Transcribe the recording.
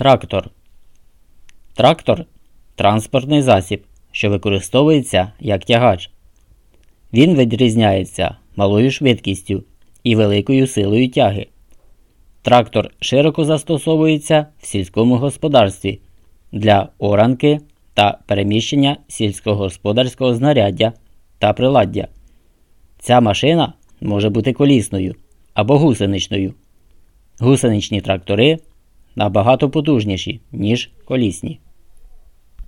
Трактор. Трактор транспортний засіб, що використовується як тягач. Він відрізняється малою швидкістю і великою силою тяги. Трактор широко застосовується в сільському господарстві для оранки та переміщення сільськогосподарського знаряддя та приладдя. Ця машина може бути колісною або гусеничною. Гусеничні трактори набагато потужніші, ніж колісні.